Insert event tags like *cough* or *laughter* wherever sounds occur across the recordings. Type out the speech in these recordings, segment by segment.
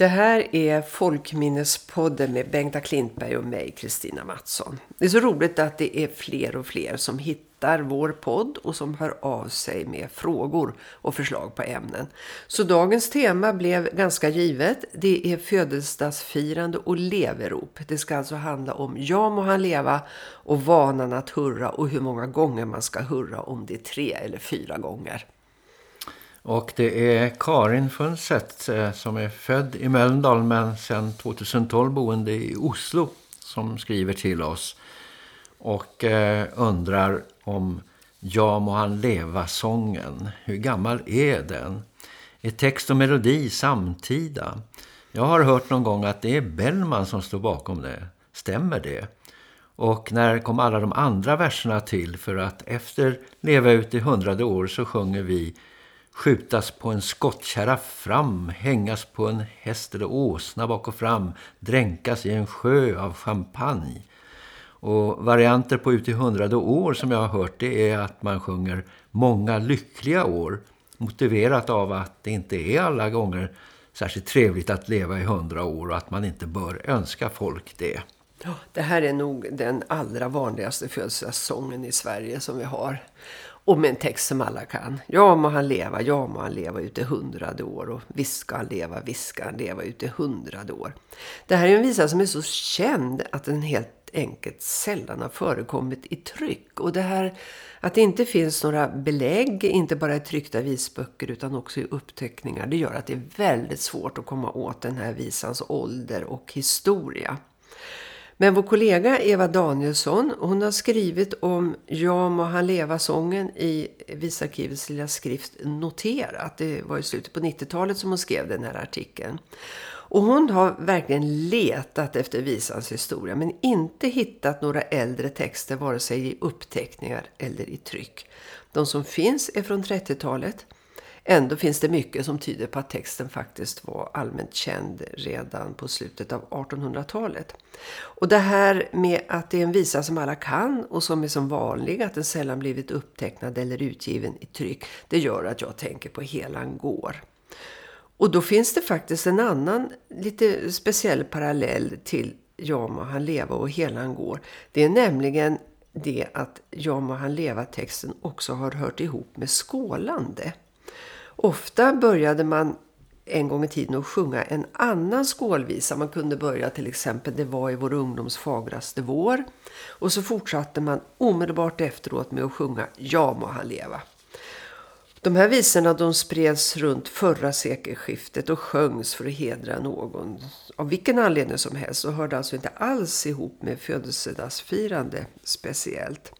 Det här är Folkminnespodden med Bengta Klintberg och mig, Kristina Mattsson. Det är så roligt att det är fler och fler som hittar vår podd och som hör av sig med frågor och förslag på ämnen. Så dagens tema blev ganska givet. Det är födelsedagsfirande och leverop. Det ska alltså handla om ja må han leva och vanan att hurra och hur många gånger man ska hurra om det är tre eller fyra gånger. Och det är Karin Funset eh, som är född i Mölndal men sedan 2012 boende i Oslo som skriver till oss. Och eh, undrar om Ja må han leva-sången. Hur gammal är den? Är text och melodi samtida? Jag har hört någon gång att det är Bellman som står bakom det. Stämmer det? Och när kom alla de andra verserna till? För att efter Leva ut i hundrade år så sjunger vi skjutas på en skottkärra fram, hängas på en häst eller åsna bak och fram, dränkas i en sjö av champagne. Och varianter på ut i hundrade år som jag har hört det är att man sjunger många lyckliga år. Motiverat av att det inte är alla gånger särskilt trevligt att leva i hundra år och att man inte bör önska folk det. Det här är nog den allra vanligaste födelsedagssången i Sverige som vi har. Och med en text som alla kan. Ja må han leva, ja må han leva ut i hundrade år. Och visst ska han leva, visst ska han leva ut i hundrade år. Det här är en visa som är så känd att den helt enkelt sällan har förekommit i tryck. Och det här att det inte finns några belägg, inte bara i tryckta visböcker utan också i uppteckningar. Det gör att det är väldigt svårt att komma åt den här visans ålder och historia. Men vår kollega Eva Danielsson, hon har skrivit om Ja må han leva-sången i Visarkivets lilla skrift Noterat. Det var i slutet på 90-talet som hon skrev den här artikeln. Och hon har verkligen letat efter visans historia men inte hittat några äldre texter vare sig i uppteckningar eller i tryck. De som finns är från 30-talet. Ändå finns det mycket som tyder på att texten faktiskt var allmänt känd redan på slutet av 1800-talet. Och det här med att det är en visa som alla kan och som är som vanlig, att den sällan blivit upptecknad eller utgiven i tryck, det gör att jag tänker på Helan går. Och då finns det faktiskt en annan lite speciell parallell till Ja må han leva och Helan går. Det är nämligen det att Ja må han leva texten också har hört ihop med skålande. Ofta började man en gång i tiden att sjunga en annan skålvisa. Man kunde börja till exempel Det var i vår ungdoms fagraste vår. Och så fortsatte man omedelbart efteråt med att sjunga Ja må han leva. De här visorna de spreds runt förra sekelskiftet och sjöngs för att hedra någon av vilken anledning som helst och hörde alltså inte alls ihop med födelsedagsfirande speciellt.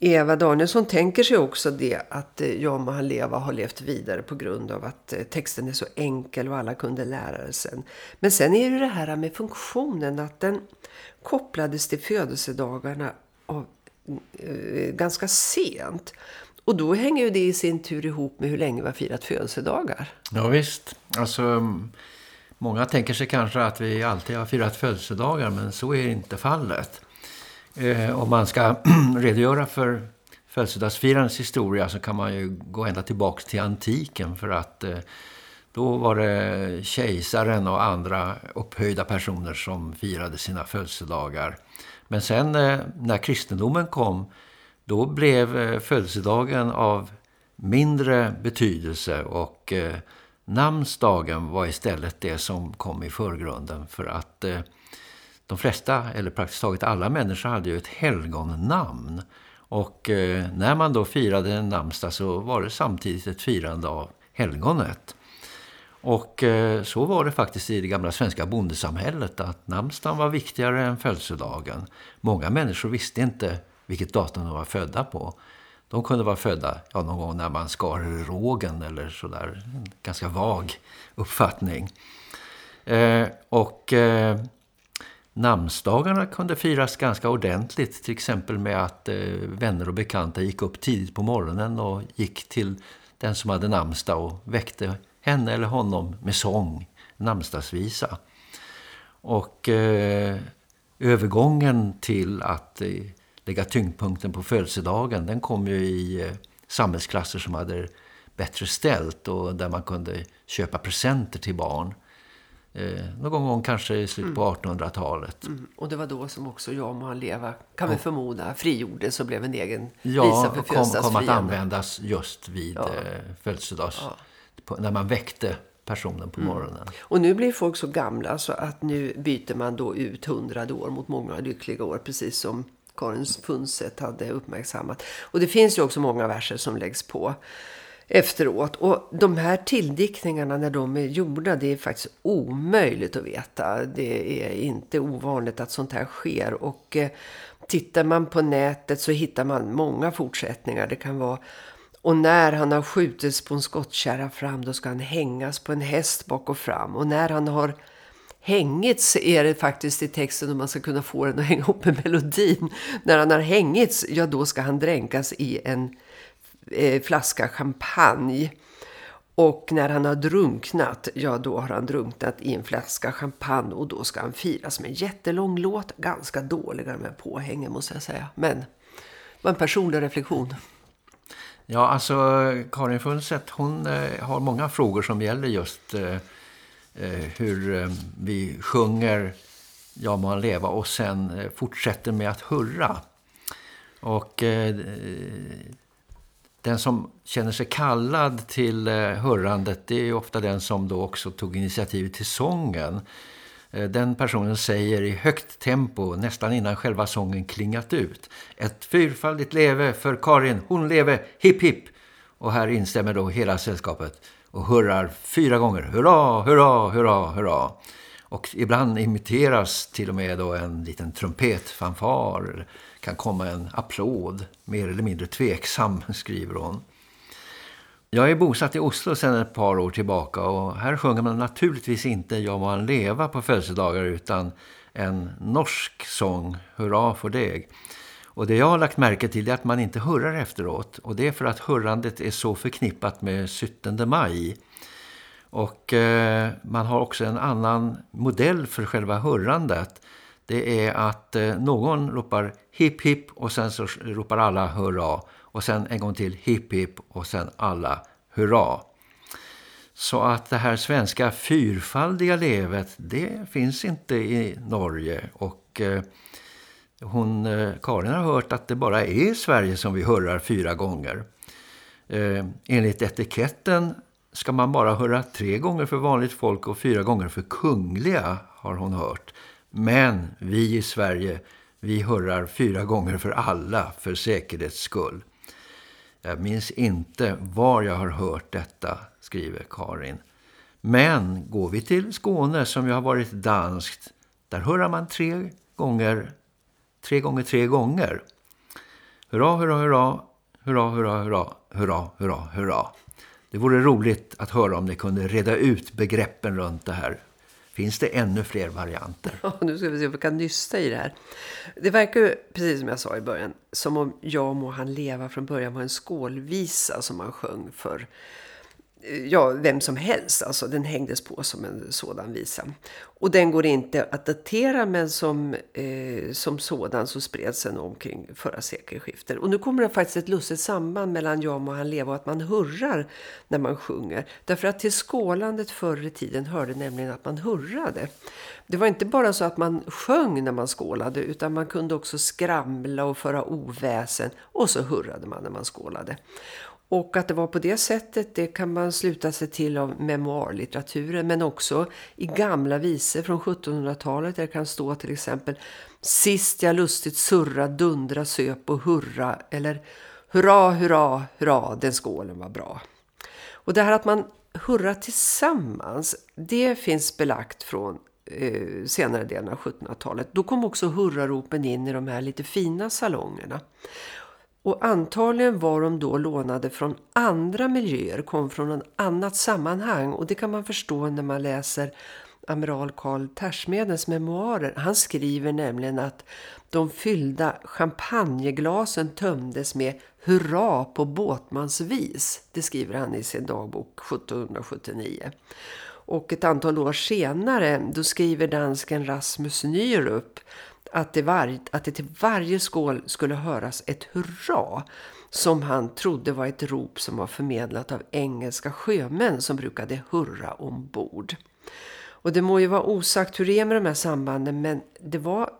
Eva Danielsson tänker sig också det att eh, Jag Ja må han leva har levt vidare på grund av att eh, texten är så enkel och alla kunde lära sig. Men sen är det det här med funktionen att den kopplades till födelsedagarna av, eh, ganska sent. Och då hänger ju det i sin tur ihop med hur länge vi har firat födelsedagar. Ja visst, alltså många tänker sig kanske att vi alltid har firat födelsedagar men så är inte fallet. Eh, om man ska *clears throat* redogöra för födelsedagsfirandets historia så kan man ju gå ända tillbaka till antiken för att eh, då var det kejsaren och andra upphöjda personer som firade sina födelsedagar. Men sen eh, när kristendomen kom då blev eh, födelsedagen av mindre betydelse och eh, namnsdagen var istället det som kom i förgrunden för att eh, de flesta, eller praktiskt taget alla människor hade ju ett helgonnamn. Och eh, när man då firade en namnsdag så var det samtidigt ett firande av helgonet. Och eh, så var det faktiskt i det gamla svenska bondesamhället att namnsdagen var viktigare än födelsedagen. Många människor visste inte vilket datum de var födda på. De kunde vara födda ja, någon gång när man skar rågen eller sådär. En ganska vag uppfattning. Eh, och eh, namnsdagarna kunde firas ganska ordentligt. Till exempel med att eh, vänner och bekanta gick upp tidigt på morgonen och gick till den som hade namnsdag och väckte henne eller honom med sång, namnsdagsvisa. Och eh, övergången till att eh, lägga tyngdpunkten på födelsedagen den kom ju i eh, samhällsklasser som hade bättre ställt och där man kunde köpa presenter till barn. Eh, någon gång kanske i slutet på 1800-talet. Mm. Och det var då som också jag må han leva, kan vi förmoda, frigjordes och blev en egen Ja, visa för och kom, kom att användas just vid Ja. eh, födelsedags... På, när man väckte personen på morgonen. Och nu blir folk så gamla så att nu byter man då ut hundrade år mot många lyckliga år. Precis som Karin Funset hade uppmärksammat. Och det finns ju också många verser som läggs på efteråt. Och de här tilldiktningarna när de är gjorda, det är faktiskt omöjligt att veta. Det är inte ovanligt att sånt här sker. Och eh, tittar man på nätet så hittar man många fortsättningar. Det kan vara och när han har skjutits på en skottkärra fram då ska han hängas på en häst bak och fram. Och när han har hängits är det faktiskt i texten om man ska kunna få den att hänga ihop med melodin. När han har hängits, ja då ska han dränkas i en eh, flaska champagne. Och när han har drunknat, ja då har han drunknat i en flaska champagne och då ska han firas med en jättelång låt. Ganska dåliga med påhängen måste jag säga. Men det var en personlig reflektion. Ja, alltså Karin Funset, hon eh, har många frågor som gäller just eh, eh, hur eh, vi sjunger Ja må han leva och sen eh, fortsätter med att hurra. Och eh, den som känner sig kallad till eh, hurrandet det är ju ofta den som då också tog initiativet till sången. Eh, den personen säger i högt tempo, nästan innan själva sången klingat ut. Ett fyrfaldigt leve för Karin, hon leve, hipp hipp. Och här instämmer då hela sällskapet och hurrar fyra gånger. Hurra, hurra, hurra, hurra. Och ibland imiteras till och med då en liten trumpetfanfar. Kan komma en applåd, mer eller mindre tveksam, skriver hon. Jag är bosatt i Oslo sedan ett par år tillbaka och här sjunger man naturligtvis inte Jag må han leva på födelsedagar utan en norsk sång, Hurra för deg. Och det jag har lagt märke till är att man inte hurrar efteråt och det är för att hurrandet är så förknippat med 17 maj. Och eh, man har också en annan modell för själva hurrandet. Det är att eh, någon ropar hipp hipp och sen så ropar alla hurra. Och sen en gång till hipp hipp och sen alla hurra. Så att det här svenska fyrfaldiga levet, det finns inte i Norge. Och eh, hon, eh, Karin har hört att det bara är i Sverige som vi hurrar fyra gånger. Enligt etiketten ska man bara hurra tre gånger för vanligt folk och fyra gånger för kungliga, har hon hört. Men vi i Sverige, vi hurrar fyra gånger för alla för säkerhets skull. Jag minns inte var jag har hört detta, skriver Karin. Men går vi till Skåne som ju har varit danskt, där hurrar man tre gånger, tre gånger tre gånger. Hurra, hurra, hurra, hurra, hurra, hurra, hurra, hurra, hurra. Det vore roligt att höra om ni kunde reda ut begreppen runt det här. Finns det ännu fler varianter? *laughs* Ja, nu ska vi se om vi kan nysta i det här. Det verkar ju, precis som jag sa i början, som om Jag må han leva från början var en skålvisa som man sjöng för ja, vem som helst. Alltså den hängdes på som en sådan visa. Och den går inte att datera men som, eh, som sådan så spreds den omkring förra sekelskiftet. Och nu kommer det faktiskt ett lustigt samband mellan Jag må han leva och att man hurrar när man sjunger. Därför att till skålandet förr i tiden hörde nämligen att man hurrade. Det var inte bara så att man sjöng när man skålade utan man kunde också skramla och föra oväsen och så hurrade man när man skålade. Och att det var på det sättet det kan man sluta sig till av memoarlitteraturen men också i gamla visor från 1700-talet där det kan stå till exempel Sist jag lustigt surra, dundra, söp och hurra eller Hurra, hurra, hurra, den skålen var bra. Och det här att man hurrar tillsammans, det finns belagt från eh, senare delen av 1700-talet. Då kom också hurraropen in i de här lite fina salongerna. Och antagligen var de då lånade från andra miljöer, kom från något annat sammanhang. Och det kan man förstå när man läser amiral Karl Tersmedens memoarer. Han skriver nämligen att de fyllda champagneglasen tömdes med hurra på båtmansvis. Det skriver han i sin dagbok 1779. Och ett antal år senare då skriver dansken Rasmus Nyrup att det, var, att det till varje skål skulle höras ett hurra som han trodde var ett rop som var förmedlat av engelska sjömän som brukade hurra ombord. Och det må ju vara osagt hur det är med de här sambanden men det var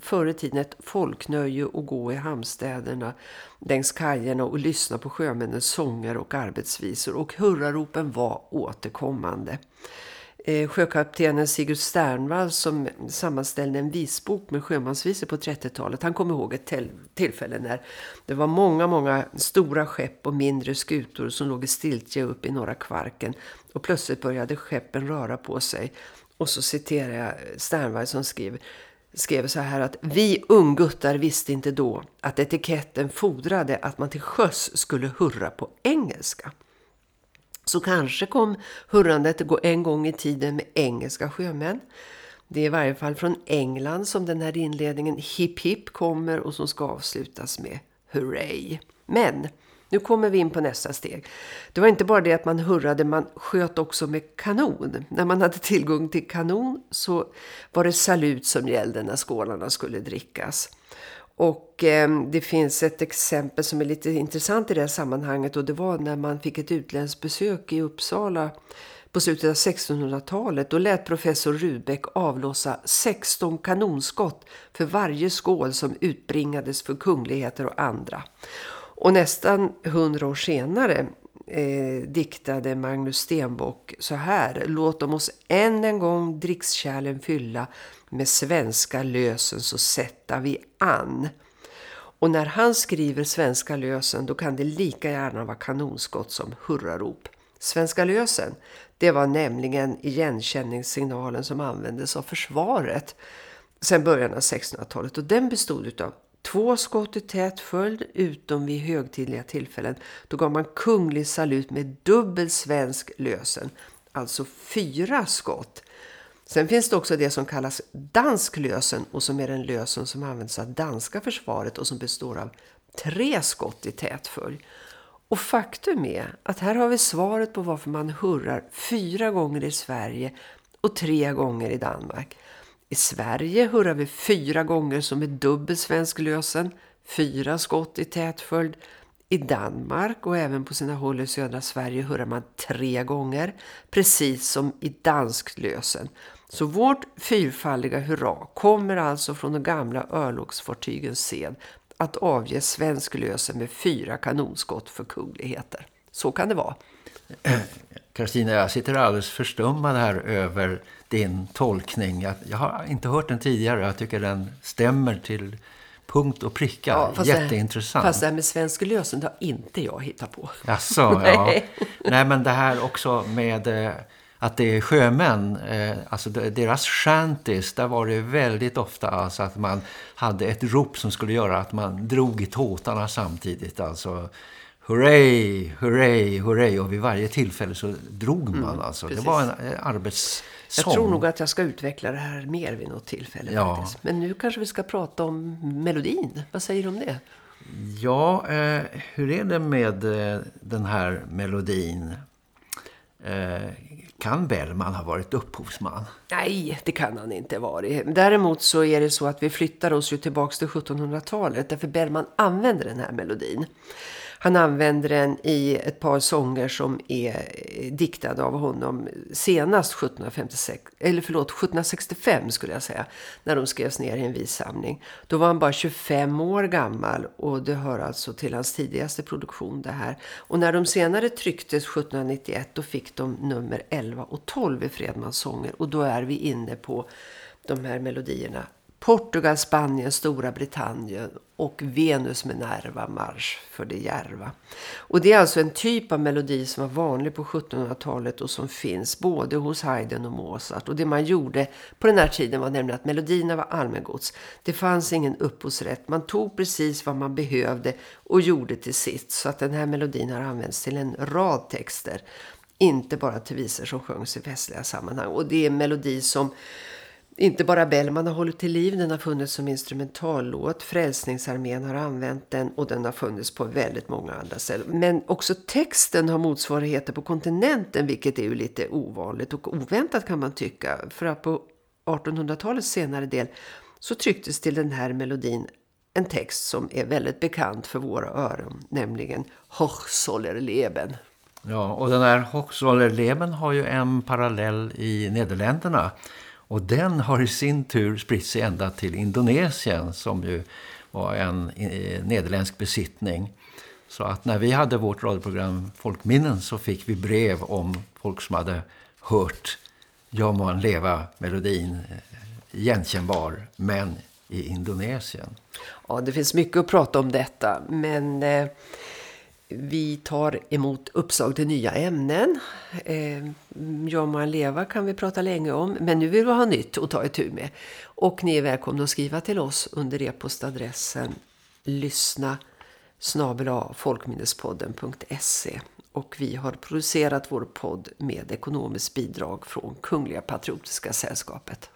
förr i tiden ett folknöje att gå i hamnstäderna längs kajerna och lyssna på sjömännens sånger och arbetsvisor och hurraropen var återkommande. Eh, sjökaptenen Sigurd Sternvall som sammanställde en visbok med sjömansvisor på 30-talet. Han kom ihåg ett tillfälle när det var många, många stora skepp och mindre skutor som låg i stiltje upp i norra kvarken. Och plötsligt började skeppen röra på sig. Och så citerar jag Sternvall som skriver skrev så här att vi unguttar visste inte då att etiketten fodrade att man till sjöss skulle hurra på engelska. Så kanske kom hurrandet en gång i tiden med engelska sjömän. Det är i varje fall från England som den här inledningen hip hip kommer och som ska avslutas med hurray. Men nu kommer vi in på nästa steg. Det var inte bara det att man hurrade, man sköt också med kanon. När man hade tillgång till kanon så var det salut som gällde när skålarna skulle drickas. Och eh, det finns ett exempel som är lite intressant i det här sammanhanget och det var när man fick ett utländskt besök i Uppsala på slutet av 1600-talet. Då lät professor Rudbeck avlossa 16 kanonskott för varje skål som utbringades för kungligheter och andra. Och nästan hundra år senare eh, diktade Magnus Stenbock så här. Låt dem oss än en gång drickskärlen fylla med svenska lösen så sätta vi an. Och när han skriver svenska lösen då kan det lika gärna vara kanonskott som hurrarop. Svenska lösen, det var nämligen igenkänningssignalen som användes av försvaret sedan början av 1600-talet och den bestod av Två skott i tät följd utom vid högtidliga tillfällen. Då gav man kunglig salut med dubbel svensk lösen. Alltså fyra skott. Sen finns det också det som kallas dansk lösen och som är den lösen som används av danska försvaret och som består av tre skott i tät följd. Och faktum är att här har vi svaret på varför man hurrar fyra gånger i Sverige och tre gånger i Danmark. I Sverige hurrar vi fyra gånger som är dubbel svensk lösen, fyra skott i tätföljd. I Danmark och även på sina håll i södra Sverige hurrar man tre gånger, precis som i dansk lösen. Så vårt fyrfaldiga hurra kommer alltså från de gamla örlogsfartygens sed att avge svensk lösen med fyra kanonskott för kungligheter. Så kan det vara. Kristina, jag sitter alldeles förstummad här över din tolkning. Jag, jag har inte hört den tidigare. Jag tycker den stämmer till punkt och pricka. Ja, fast Jätteintressant. Det, fast det här med svensk lösen, det har inte jag hittat på. Jaså, *laughs* ja. Nej, men det här också med eh, att det är sjömän, eh, alltså deras shanties, där var det väldigt ofta alltså att man hade ett rop som skulle göra att man drog i tåtarna samtidigt. Alltså hurray, hurray, hurray. Och vid varje tillfälle så drog man mm, alltså. Precis. Det var en eh, arbetssång. Jag tror nog att jag ska utveckla det här mer vid något tillfälle. Ja. Faktiskt. Men nu kanske vi ska prata om melodin. Vad säger du om det? Ja, eh, hur är det med eh, den här melodin? Eh, kan Bellman ha varit upphovsman? Nej, det kan han inte varit. Däremot så är det så att vi flyttar oss ju tillbaka till 1700-talet. Därför Bellman använder den här melodin. Han använder den i ett par sånger som är eh, diktade av honom senast 1756, eller förlåt, 1765 skulle jag säga, när de skrevs ner i en vissamling. Då var han bara 25 år gammal och det hör alltså till hans tidigaste produktion det här. Och när de senare trycktes 1791 då fick de nummer 11 och 12 i Fredmans sånger och då är vi inne på de här melodierna Portugal, Spanien, Stora Britannien och Venus med Nerva marsch för det järva. Och det är alltså en typ av melodi som var vanlig på 1700-talet och som finns både hos Haydn och Mozart. Och det man gjorde på den här tiden var nämligen att melodierna var allmängods. Det fanns ingen upphovsrätt. Man tog precis vad man behövde och gjorde till sitt. Så att den här melodin har använts till en rad texter. Inte bara till visor som sjöngs i festliga sammanhang. Och det är en melodi som inte bara Bellman har hållit till liv, den har funnits som instrumentallåt. Frälsningsarmén har använt den och den har funnits på väldigt många andra ställen. Men också texten har motsvarigheter på kontinenten vilket är ju lite ovanligt och oväntat kan man tycka. För att på 1800-talets senare del så trycktes till den här melodin en text som är väldigt bekant för våra öron, nämligen Hoch soller leben. Ja, och den här Hochzollerleben har ju en parallell i Nederländerna. Och den har i sin tur spritt sig ända till Indonesien som ju var en eh, nederländsk besittning. Så att när vi hade vårt radioprogram Folkminnen så fick vi brev om folk som hade hört Ja må han leva melodin eh, igenkännbar men i Indonesien. Ja, det finns mycket att prata om detta men eh, vi tar emot uppslag till nya ämnen. Eh, ja leva kan vi prata länge om men nu vill vi ha nytt att ta itu med. Och ni är välkomna att skriva till oss under e-postadressen lyssna folkminnespodden.se och vi har producerat vår podd med ekonomiskt bidrag från Kungliga Patriotiska Sällskapet.